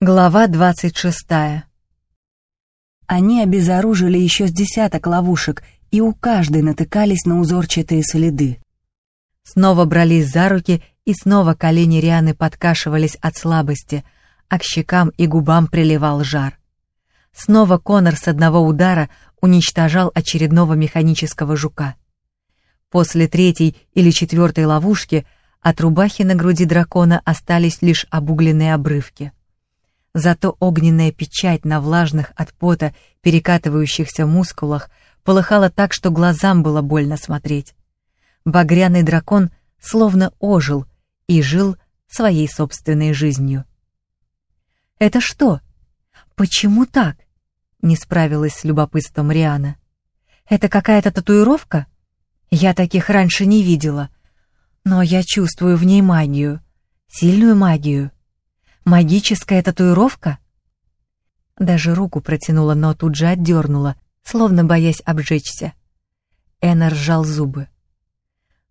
Глава двадцать шестая. Они обезоружили еще с десяток ловушек, и у каждой натыкались на узорчатые следы. Снова брались за руки, и снова колени Рианы подкашивались от слабости, а к щекам и губам приливал жар. Снова Конор с одного удара уничтожал очередного механического жука. После третьей или четвертой ловушки от рубахи на груди дракона остались лишь обугленные обрывки. Зато огненная печать на влажных от пота перекатывающихся мускулах полыхала так, что глазам было больно смотреть. Багряный дракон словно ожил и жил своей собственной жизнью. «Это что? Почему так?» — не справилась с любопытством Риана. «Это какая-то татуировка? Я таких раньше не видела. Но я чувствую в ней магию, сильную магию». Магическая татуировка? Даже руку протянула, но тут же отдернула, словно боясь обжечься. Эннер сжал зубы.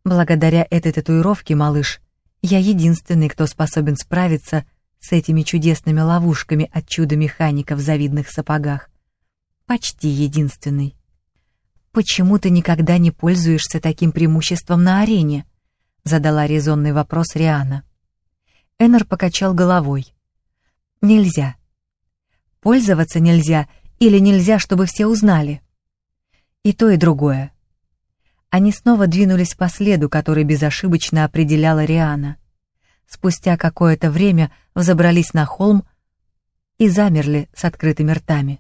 Благодаря этой татуировке, малыш, я единственный, кто способен справиться с этими чудесными ловушками от чуда-механика в завидных сапогах. Почти единственный. Почему ты никогда не пользуешься таким преимуществом на арене? Задала резонный вопрос Риана. Эннер покачал головой. Нельзя. Пользоваться нельзя или нельзя, чтобы все узнали. И то, и другое. Они снова двинулись по следу, который безошибочно определяла Риана. Спустя какое-то время взобрались на холм и замерли с открытыми ртами.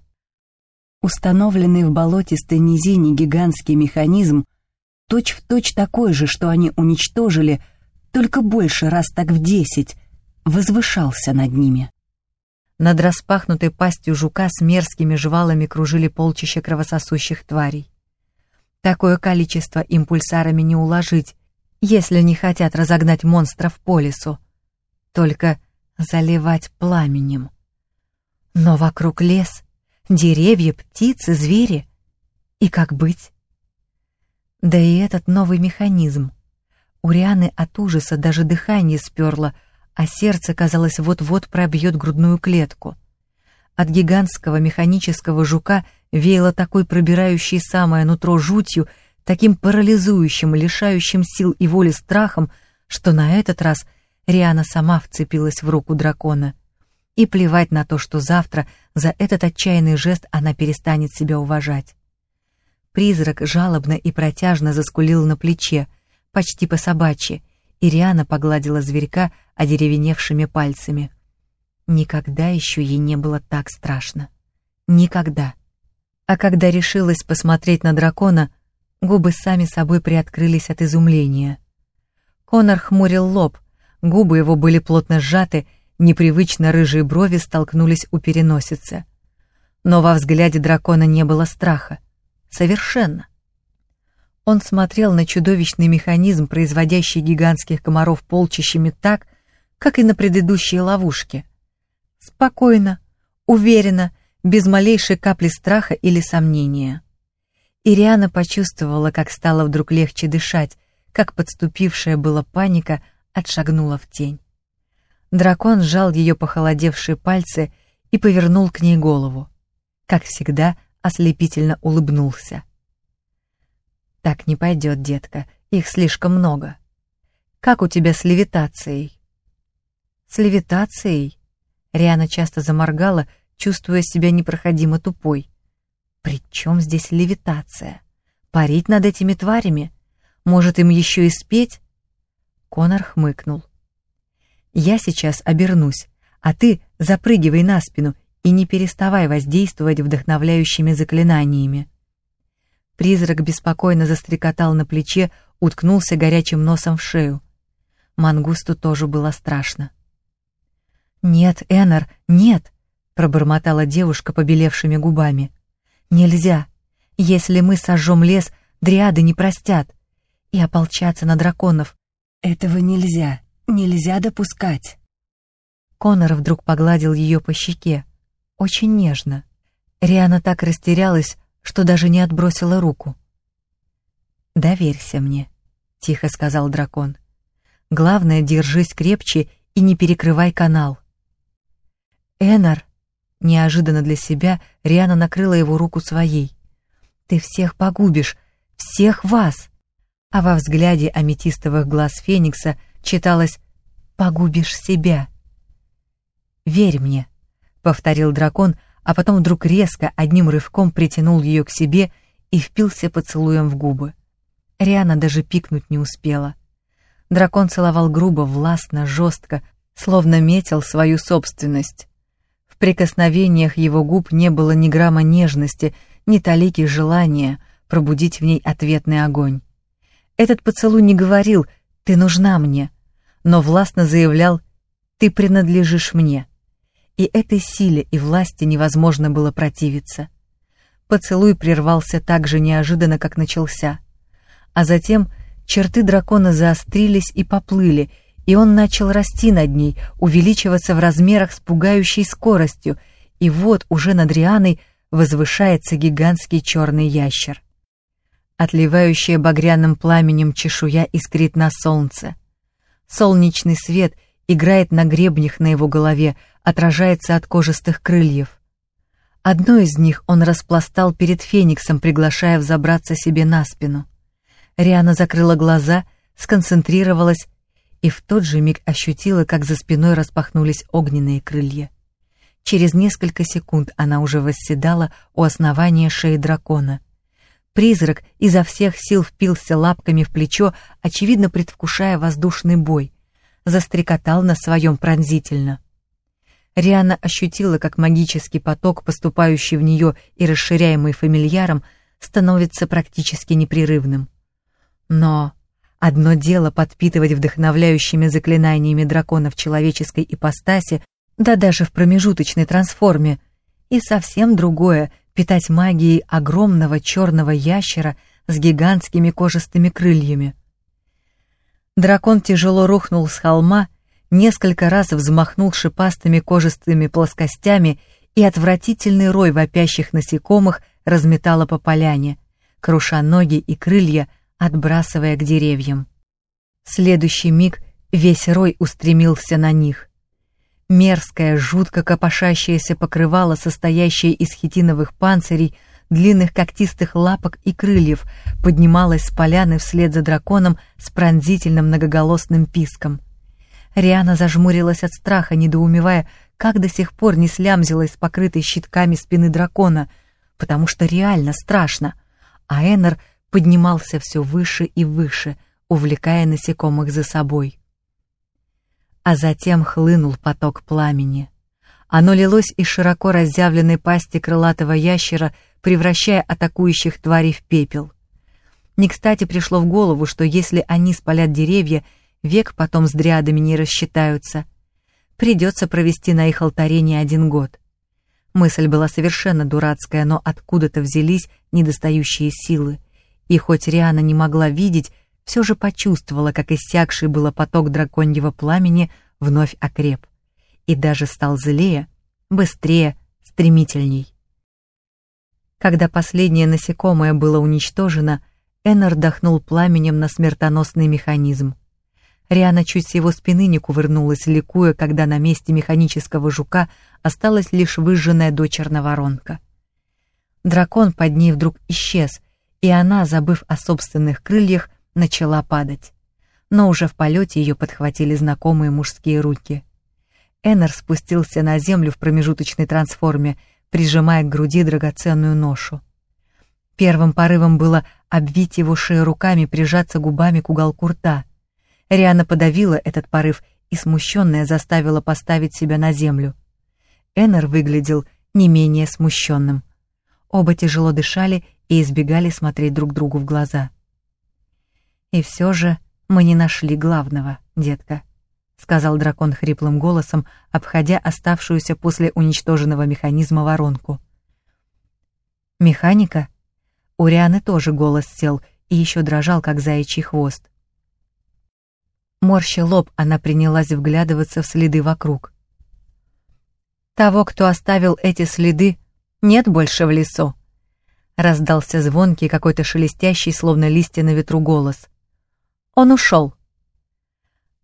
Установленный в болотистой низине гигантский механизм, точь-в-точь точь такой же, что они уничтожили, только больше раз так в десять, возвышался над ними. Над распахнутой пастью жука с мерзкими жвалами кружили полчища кровососущих тварей. Такое количество импульсарами не уложить, если не хотят разогнать монстров по лесу. Только заливать пламенем. Но вокруг лес, деревья, птицы, звери. И как быть? Да и этот новый механизм. У Рианы от ужаса даже дыхание сперло — а сердце, казалось, вот-вот пробьет грудную клетку. От гигантского механического жука веяло такой пробирающей самое нутро жутью, таким парализующим, лишающим сил и воли страхом, что на этот раз Риана сама вцепилась в руку дракона. И плевать на то, что завтра за этот отчаянный жест она перестанет себя уважать. Призрак жалобно и протяжно заскулил на плече, почти по-собачьи, и Риана погладила зверька одеревеневшими пальцами. Никогда еще ей не было так страшно. Никогда. А когда решилась посмотреть на дракона, губы сами собой приоткрылись от изумления. Конор хмурил лоб, губы его были плотно сжаты, непривычно рыжие брови столкнулись у переносицы. Но во взгляде дракона не было страха. Совершенно. Он смотрел на чудовищный механизм, производящий гигантских комаров полчищами так, как и на предыдущие ловушки. Спокойно, уверенно, без малейшей капли страха или сомнения. Ириана почувствовала, как стало вдруг легче дышать, как подступившая была паника отшагнула в тень. Дракон сжал ее похолодевшие пальцы и повернул к ней голову. Как всегда, ослепительно улыбнулся. Так не пойдет, детка, их слишком много. Как у тебя с левитацией? С левитацией? Риана часто заморгала, чувствуя себя непроходимо тупой. При чем здесь левитация? Парить над этими тварями? Может, им еще и спеть? Конор хмыкнул. Я сейчас обернусь, а ты запрыгивай на спину и не переставай воздействовать вдохновляющими заклинаниями. Призрак беспокойно застрекотал на плече, уткнулся горячим носом в шею. Мангусту тоже было страшно. «Нет, Эннер, нет!» — пробормотала девушка побелевшими губами. «Нельзя! Если мы сожжем лес, дриады не простят. И ополчаться на драконов. Этого нельзя, нельзя допускать!» Конор вдруг погладил ее по щеке. Очень нежно. Риана так растерялась, что даже не отбросила руку. «Доверься мне», — тихо сказал дракон. «Главное, держись крепче и не перекрывай канал». Энар, неожиданно для себя, Риана накрыла его руку своей. Ты всех погубишь, всех вас. А во взгляде аметистовых глаз Феникса читалось «погубишь себя». «Верь мне», — повторил дракон, а потом вдруг резко одним рывком притянул ее к себе и впился поцелуем в губы. Риана даже пикнуть не успела. Дракон целовал грубо, властно, жестко, словно метил свою собственность. В прикосновениях его губ не было ни грамма нежности, ни талики желания пробудить в ней ответный огонь. Этот поцелуй не говорил «ты нужна мне», но властно заявлял «ты принадлежишь мне». И этой силе и власти невозможно было противиться. Поцелуй прервался так же неожиданно, как начался. А затем черты дракона заострились и поплыли, и он начал расти над ней, увеличиваться в размерах с пугающей скоростью, и вот уже над Рианой возвышается гигантский черный ящер. Отливающая багряным пламенем чешуя искрит на солнце. Солнечный свет играет на гребнях на его голове, отражается от кожистых крыльев. Одно из них он распластал перед Фениксом, приглашая взобраться себе на спину. Риана закрыла глаза, сконцентрировалась и в тот же миг ощутила, как за спиной распахнулись огненные крылья. Через несколько секунд она уже восседала у основания шеи дракона. Призрак изо всех сил впился лапками в плечо, очевидно предвкушая воздушный бой. Застрекотал на своем пронзительно. Риана ощутила, как магический поток, поступающий в нее и расширяемый фамильяром, становится практически непрерывным. Но одно дело подпитывать вдохновляющими заклинаниями дракона в человеческой ипостаси, да даже в промежуточной трансформе, и совсем другое — питать магией огромного черного ящера с гигантскими кожистыми крыльями. Дракон тяжело рухнул с холма несколько раз взмахнул шипастыми кожистыми плоскостями, и отвратительный рой вопящих насекомых разметало по поляне, круша ноги и крылья, отбрасывая к деревьям. следующий миг весь рой устремился на них. Мерзкое, жутко копошащееся покрывало, состоящее из хитиновых панцирей, длинных когтистых лапок и крыльев, поднималось с поляны вслед за драконом с пронзительным многоголосным писком. Риана зажмурилась от страха, недоумевая, как до сих пор не слямзилась с покрытой щитками спины дракона, потому что реально страшно. А Эннер поднимался все выше и выше, увлекая насекомых за собой. А затем хлынул поток пламени. Оно лилось из широко разъявленной пасти крылатого ящера, превращая атакующих тварей в пепел. Не кстати пришло в голову, что если они спалят деревья, век потом с дриадами не рассчитаются. Придется провести на их алтаре не один год. Мысль была совершенно дурацкая, но откуда-то взялись недостающие силы. И хоть Риана не могла видеть, все же почувствовала, как иссякший было поток драконьего пламени вновь окреп. И даже стал злее, быстрее, стремительней. Когда последнее насекомое было уничтожено, Эннер дохнул пламенем на смертоносный механизм. Риана чуть с его спины не кувырнулась, ликуя, когда на месте механического жука осталась лишь выжженная дочерная воронка. Дракон под ней вдруг исчез, и она, забыв о собственных крыльях, начала падать. Но уже в полете ее подхватили знакомые мужские руки. Эннер спустился на землю в промежуточной трансформе, прижимая к груди драгоценную ношу. Первым порывом было обвить его шею руками, прижаться губами к уголку рта — Риана подавила этот порыв и смущенная заставила поставить себя на землю. Эннер выглядел не менее смущенным. Оба тяжело дышали и избегали смотреть друг другу в глаза. «И все же мы не нашли главного, детка», — сказал дракон хриплым голосом, обходя оставшуюся после уничтоженного механизма воронку. «Механика?» У Рианы тоже голос сел и еще дрожал, как заячий хвост. Морща лоб, она принялась вглядываться в следы вокруг. «Того, кто оставил эти следы, нет больше в лесу», — раздался звонкий, какой-то шелестящий, словно листья на ветру голос. «Он ушел».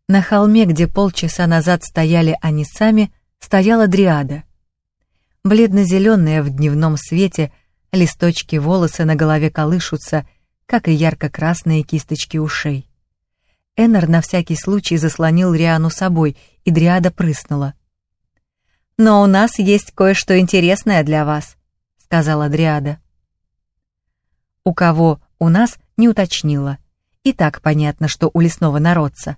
На холме, где полчаса назад стояли они сами, стояла дриада. Бледно-зеленая в дневном свете, листочки волосы на голове колышутся, как и ярко-красные кисточки ушей. Эннер на всякий случай заслонил Риану собой, и дриада прыснула. «Но у нас есть кое-что интересное для вас», — сказала дриада. У кого у нас не уточнила. И так понятно, что у лесного народца,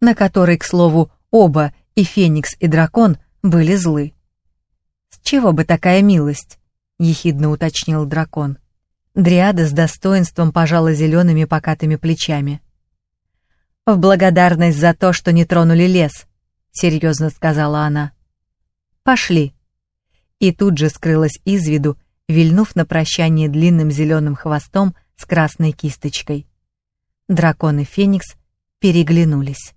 на который, к слову, оба, и Феникс, и Дракон, были злы. «С чего бы такая милость?» — ехидно уточнил дракон. Дриада с достоинством пожала зелеными покатыми плечами. «В благодарность за то, что не тронули лес», — серьезно сказала она. «Пошли». И тут же скрылась из виду, вильнув на прощание длинным зеленым хвостом с красной кисточкой. Дракон и Феникс переглянулись.